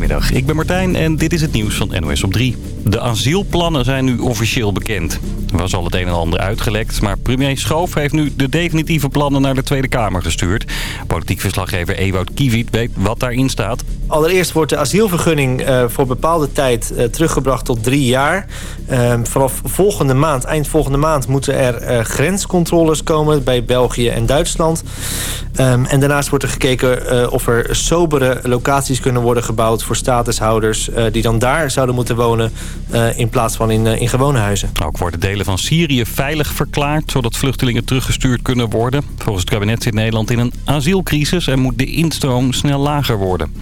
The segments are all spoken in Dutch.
Goedemiddag, ik ben Martijn en dit is het nieuws van NOS op 3. De asielplannen zijn nu officieel bekend. Er was al het een en ander uitgelekt, maar premier Schoof heeft nu de definitieve plannen naar de Tweede Kamer gestuurd. Politiek verslaggever Ewout Kiewiet weet wat daarin staat. Allereerst wordt de asielvergunning uh, voor bepaalde tijd uh, teruggebracht tot drie jaar. Uh, vanaf volgende maand, eind volgende maand, moeten er uh, grenscontroles komen bij België en Duitsland. Um, en daarnaast wordt er gekeken of er sobere locaties kunnen worden gebouwd voor statushouders die dan daar zouden moeten wonen in plaats van in, in gewone huizen. Ook worden delen van Syrië veilig verklaard, zodat vluchtelingen teruggestuurd kunnen worden. Volgens het kabinet zit Nederland in een asielcrisis en moet de instroom snel lager worden.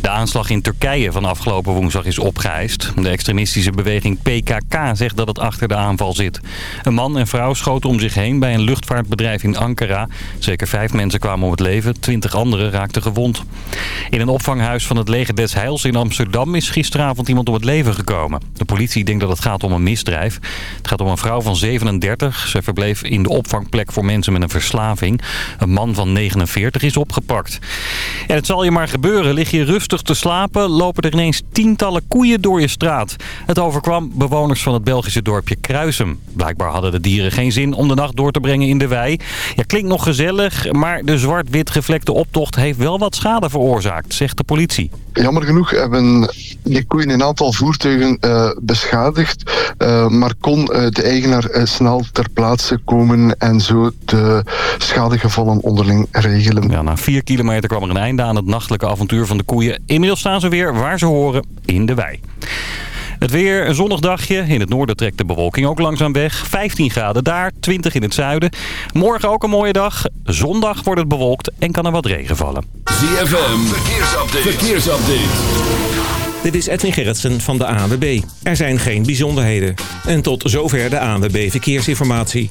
De aanslag in Turkije van afgelopen woensdag is opgeëist. De extremistische beweging PKK zegt dat het achter de aanval zit. Een man en vrouw schoten om zich heen bij een luchtvaartbedrijf in Ankara. Zeker vijf mensen kwamen om het leven, twintig anderen raakten gewond. In een opvanghuis van het leger des Heils in Amsterdam is gisteravond iemand om het leven gekomen. De politie denkt dat het gaat om een misdrijf. Het gaat om een vrouw van 37. Ze verbleef in de opvangplek voor mensen met een verslaving. Een man van 49 is opgepakt. En het zal je maar gebeuren. Lig je rustig te slapen, lopen er ineens tientallen koeien door je straat. Het overkwam bewoners van het Belgische dorpje Kruisem. Blijkbaar hadden de dieren geen zin om de nacht door te brengen in de wei. Ja, klinkt nog gezellig, maar de zwart-wit gevlekte optocht heeft wel wat schade veroorzaakt, zegt de politie. Jammer genoeg hebben die koeien een aantal voertuigen uh, beschadigd, uh, maar kon uh, de eigenaar snel ter plaatse komen en zo de schadegevallen onderling regelen. Na vier kilometer kwam er een einde aan het nachtelijke avontuur van de koeien. Inmiddels staan ze weer waar ze horen, in de wei. Het weer, een zonnig dagje. In het noorden trekt de bewolking ook langzaam weg. 15 graden daar, 20 in het zuiden. Morgen ook een mooie dag. Zondag wordt het bewolkt en kan er wat regen vallen. ZFM, verkeersupdate. verkeersupdate. Dit is Edwin Gerritsen van de ANWB. Er zijn geen bijzonderheden. En tot zover de ANWB Verkeersinformatie.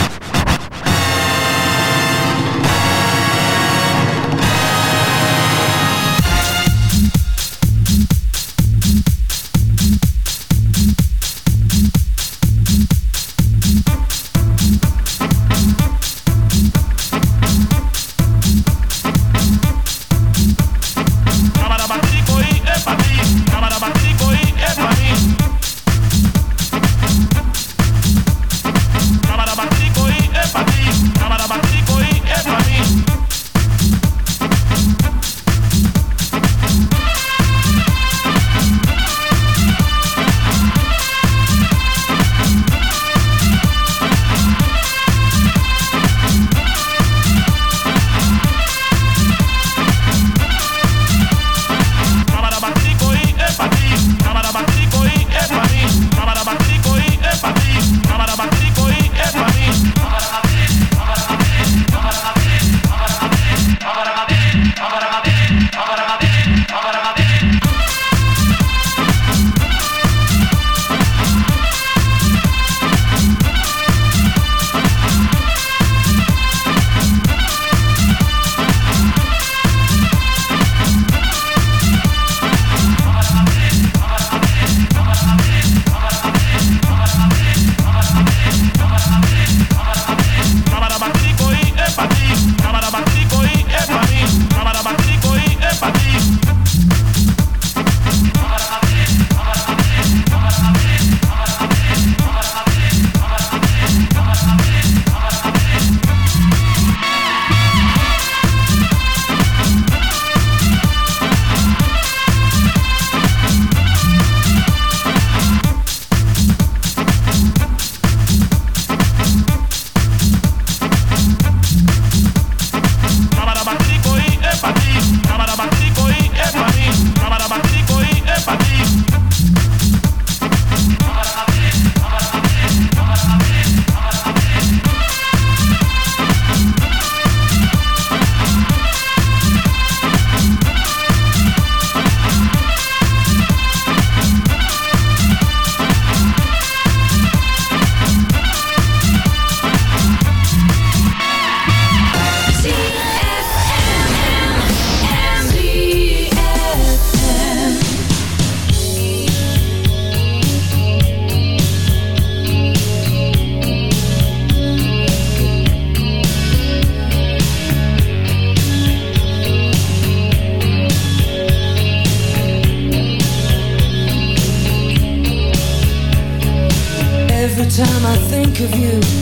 of you.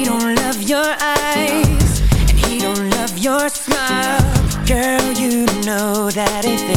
He don't love your eyes And he don't love your smile. Girl, you know that if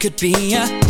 could be a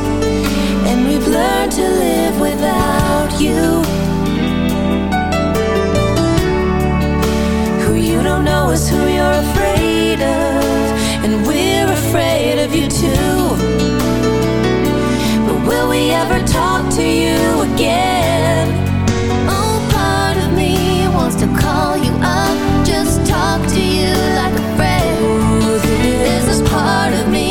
And we've learned to live without you. Who you don't know is who you're afraid of. And we're afraid of you too. But will we ever talk to you again? Oh, part of me wants to call you up, just talk to you like a friend. There's this part of me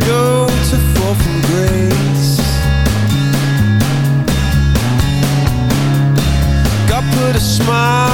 go to fall from grace. God put a smile.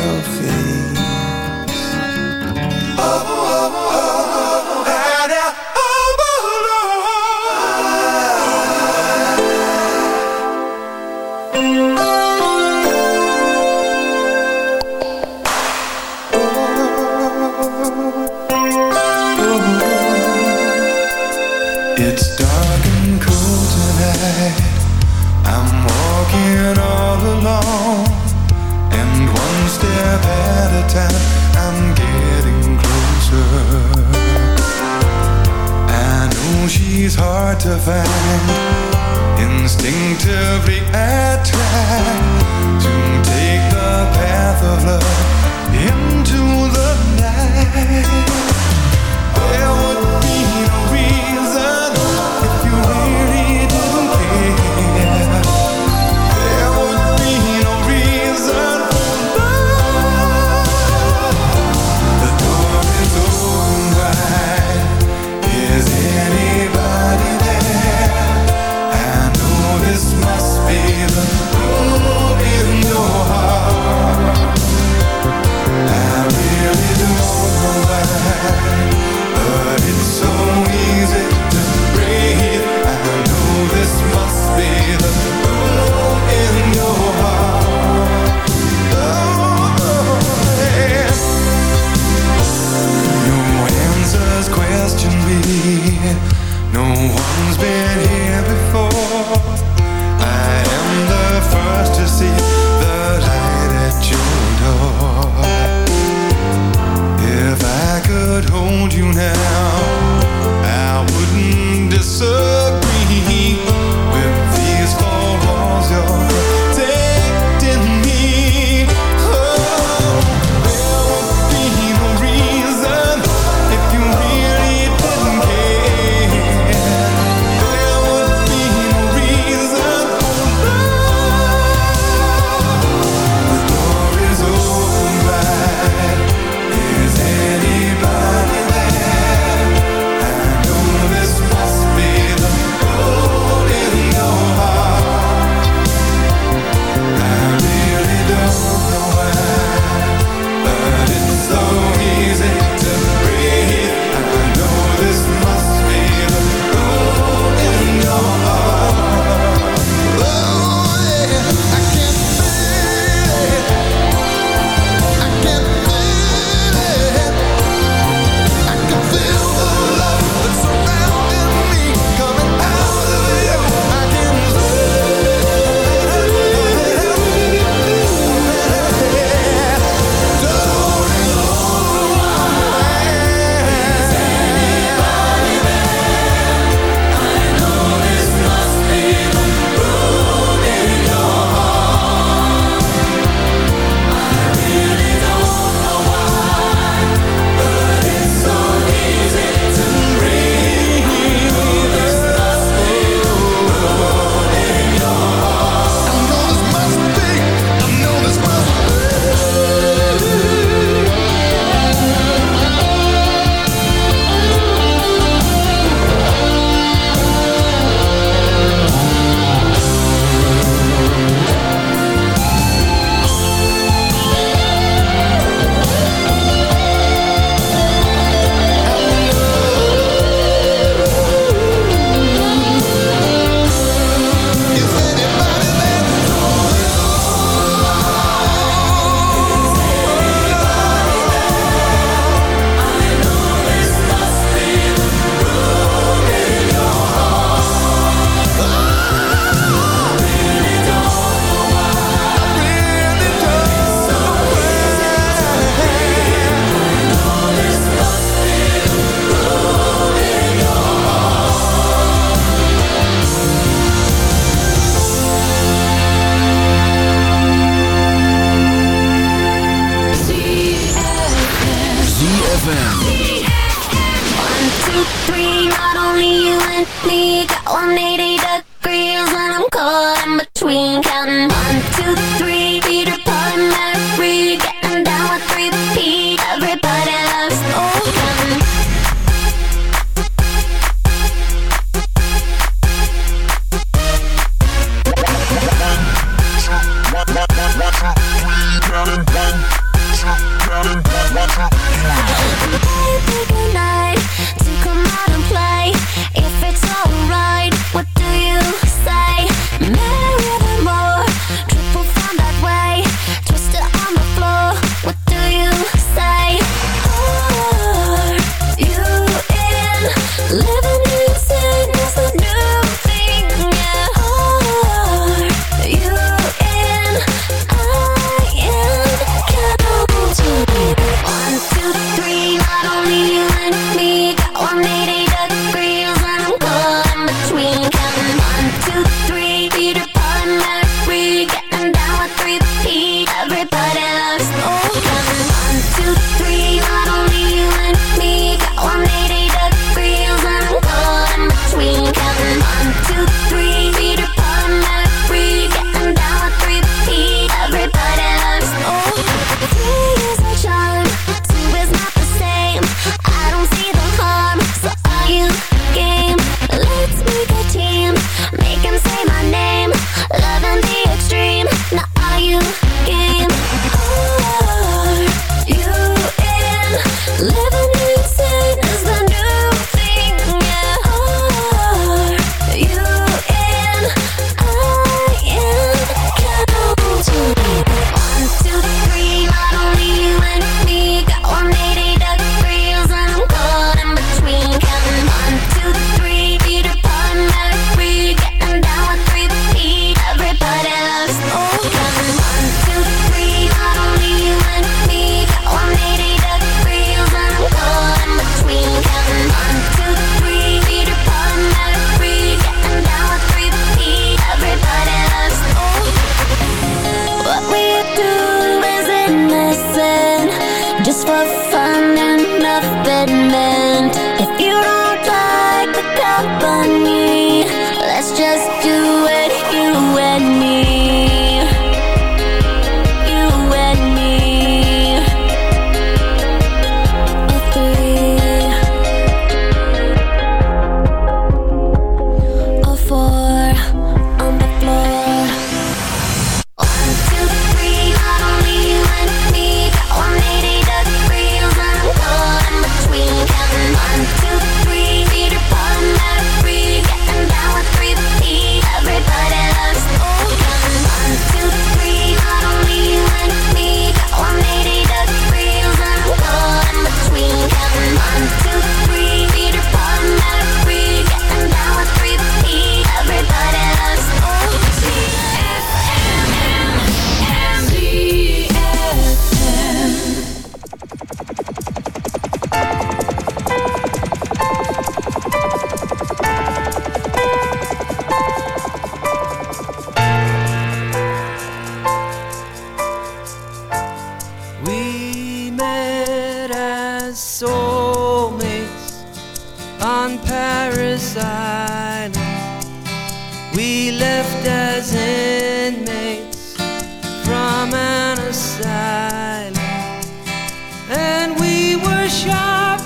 Not only you and me, got 180 degrees. Paris Island. We left as inmates from an asylum, and we were sharp,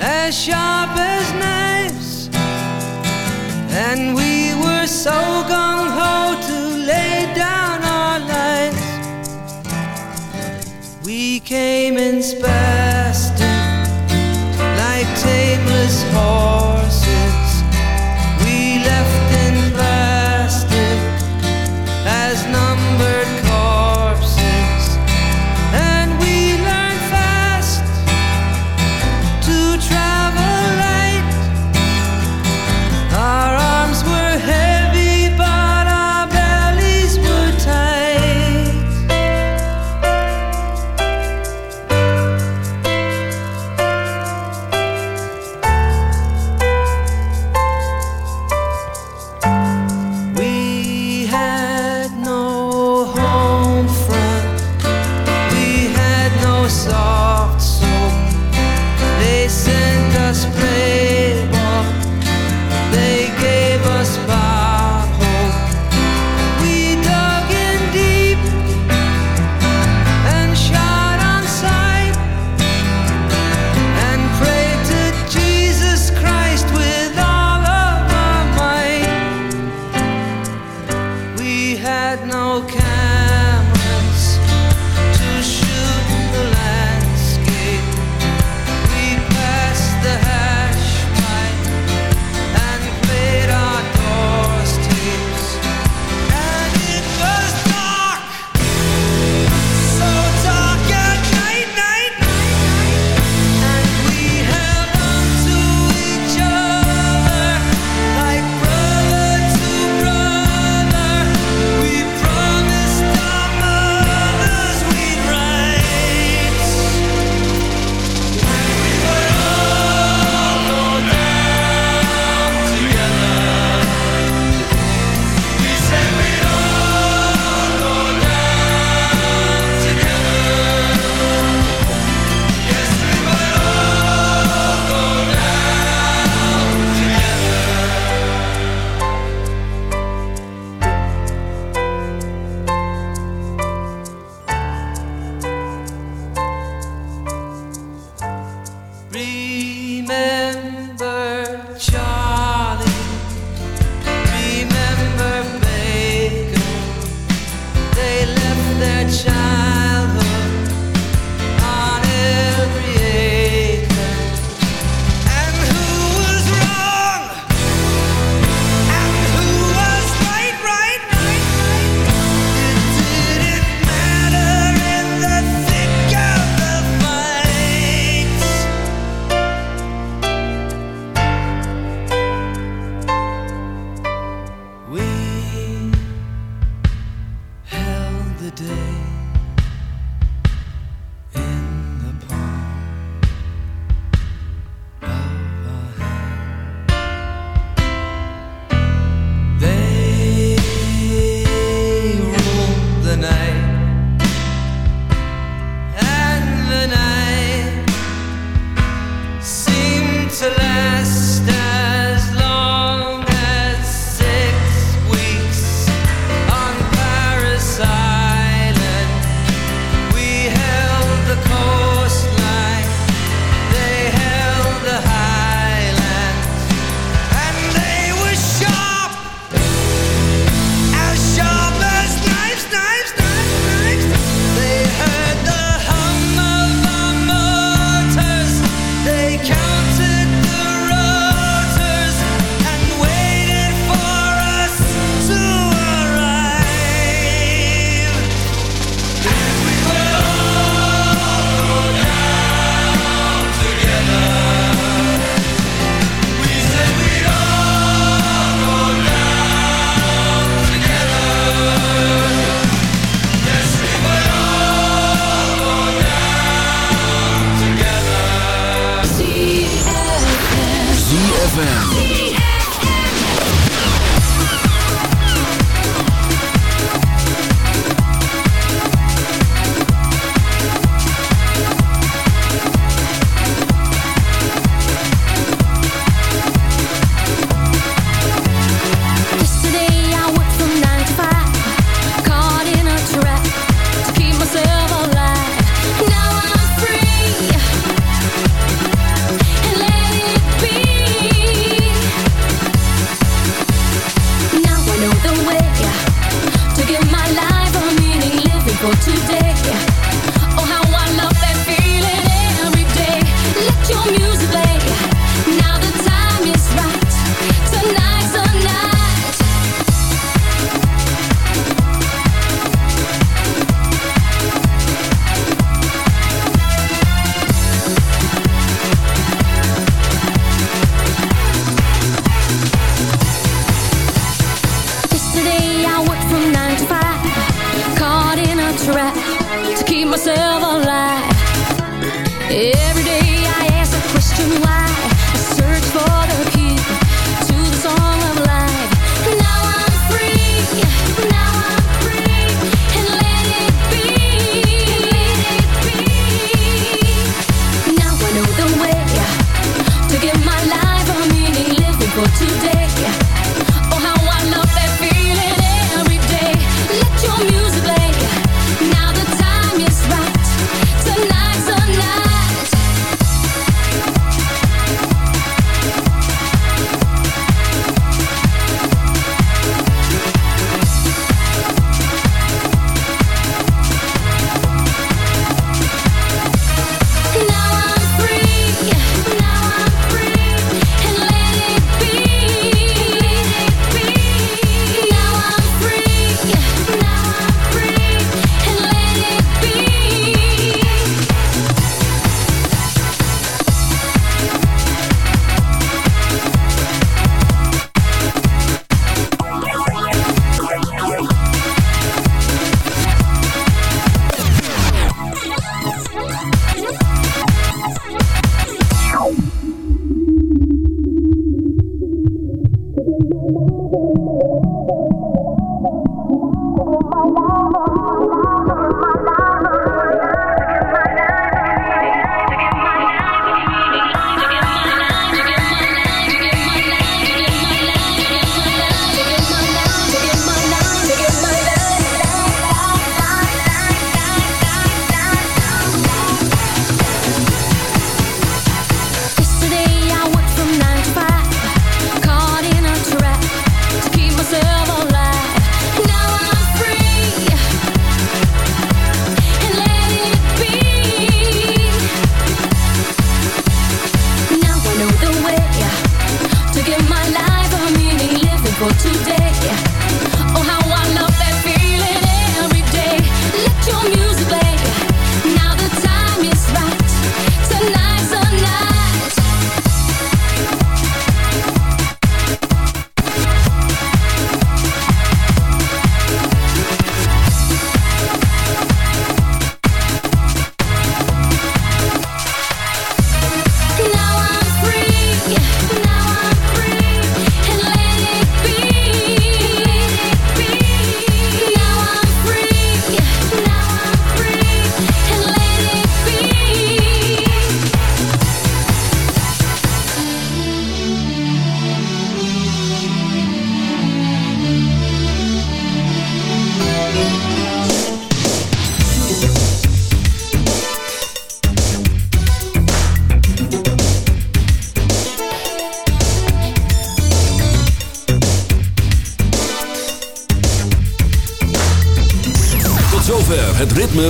as sharp as knives, and we were so gung ho to lay down our lives. We came in spite.